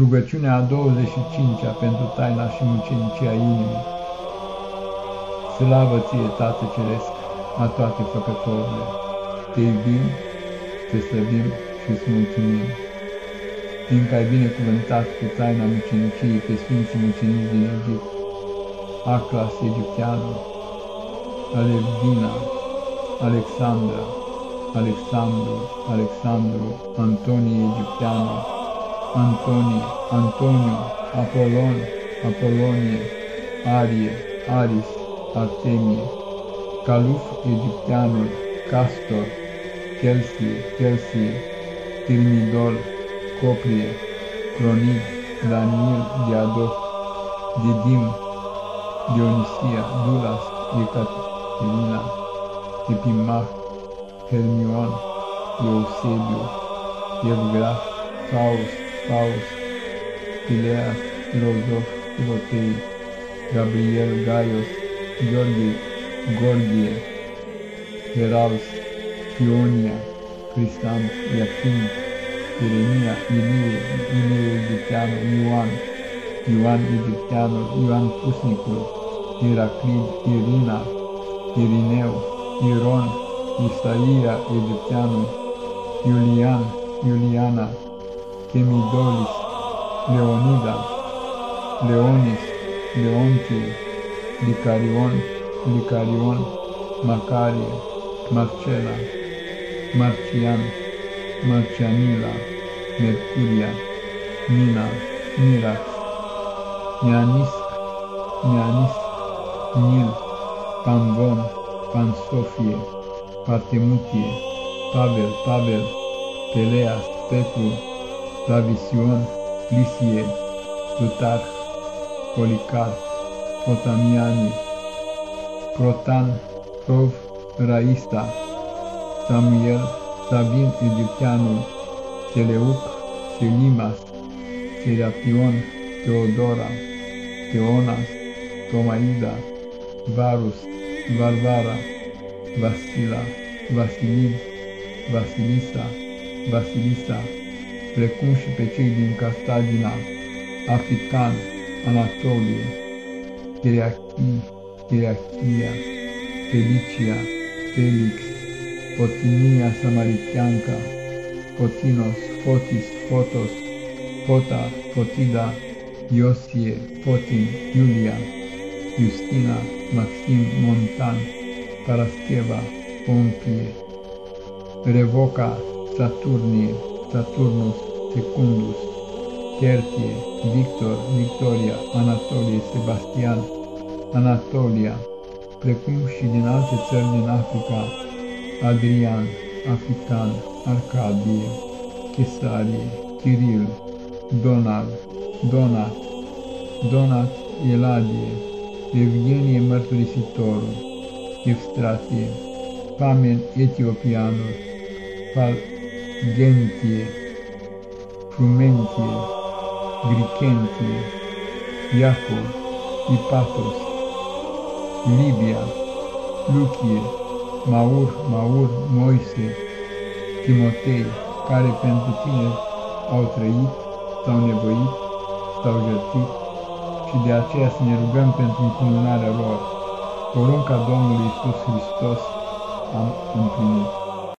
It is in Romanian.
Rugăciunea a 25-a pentru taina și mucenicia inimii. Slavă ție, Tată Ceresc, a toate făcătorile, te iubim, te slăbim și îți mulțumim. Fiindcă ai binecuvântat cu taina muceniciei pe Sfinții Mucenici din Egipt, Aclas egipteanul, Alevdina, Alexandra, Alexandru, Alexandru, Antonie egipteanul, Antonie, Antonio, Apolon, Apolonie, Arie, Aris, Artemie, Caluf egipteanul, Castor, Kelsie, Kelsie, Tirmidor, Coprie, Cronid, Daniel, Diadoc, Didim, Dionisia, Dulas, Ecaterina, Epimach, Hermion, Eusebiu, Evgraf, Faust, Faust, Pileas, Filozof, Filotei, Gabriel, Gaios, Gheorghe, Gorgie, Herals, Fionia, Cristant, Iachim, Irenia, Ilie, Ilie Egipteanu, Ioan, Ioan Egipteanu, Ioan Pusnicul, Iraclid, Irina, Irineu, Iron, Isaia Egipteanu, Iulian, Iuliana, Chemidolis, Leonida, Leonis, Leontie, Licarion, Licarion, Macarie, Marcela, Marcian, Marcianila, Mercuria, Mina, Mirax, Neanisc, Neanisc, Nil, Panvon, Pansofie, Partemutie, Pavel, Pavel, Peleas, Petru, Clavision, Lisie, Plutarh, Policarp, Potamiani, Protan, Prov, Raista, Samuel, Sabin Egipteanul, Seleuc, Selimas, Serapion, Teodora, Teonas, Tomaida, Varus, Varvara, Vasila, Vasilid, Vasilisa, Vasilisa, precum și pe cei din Castagina, African, Anatolie, Chiriachii, Chiriachia, Felicia, Felix, Potinia Samaritianca, Potinos, Fotis, Fotos, Pota, Potida, Iosie, Potin, Iulia, Justina, Maxim, Montan, Parascheva, Pompie, Revoca, Saturnie, Saturnus, Secundus, Tertie, Victor, Victoria, Anatolie, Sebastian, Anatolia, precum și din alte țări din Africa, Adrian, African, Arcadie, Chesarie, Kiril, Donald, Donat, Donat, Eladie, Evgenie Mărturisitorul, Evstratie, Pamen Etiopianul, Pal Gentie, Frumentie, Gricentie, Iacov, Ipatos, Libia, Luchie, Maur, Maur, Moise, Timotei, care pentru tine au trăit, s-au nevoit, s-au jertit și de aceea să ne rugăm pentru încununarea lor. Porunca Domnului Iisus Hristos am împlinit.